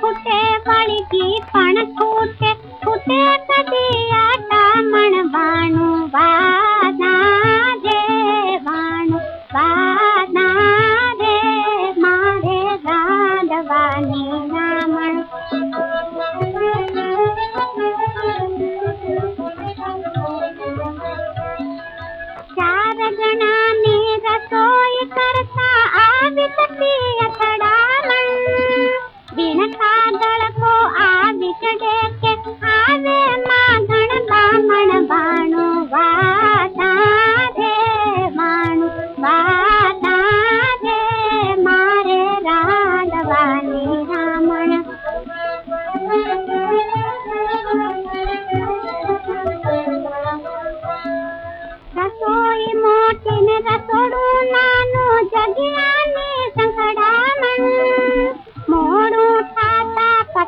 फुटे वणगी पण फूटे फुटे कदी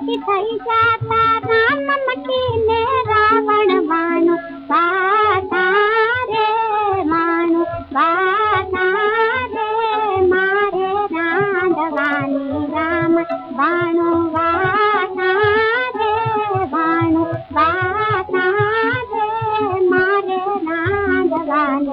भई जाता रामण बानो बे मान बाम रे मारे नानी राम भाणू बार रे भाणू बा रे मारे नाम राम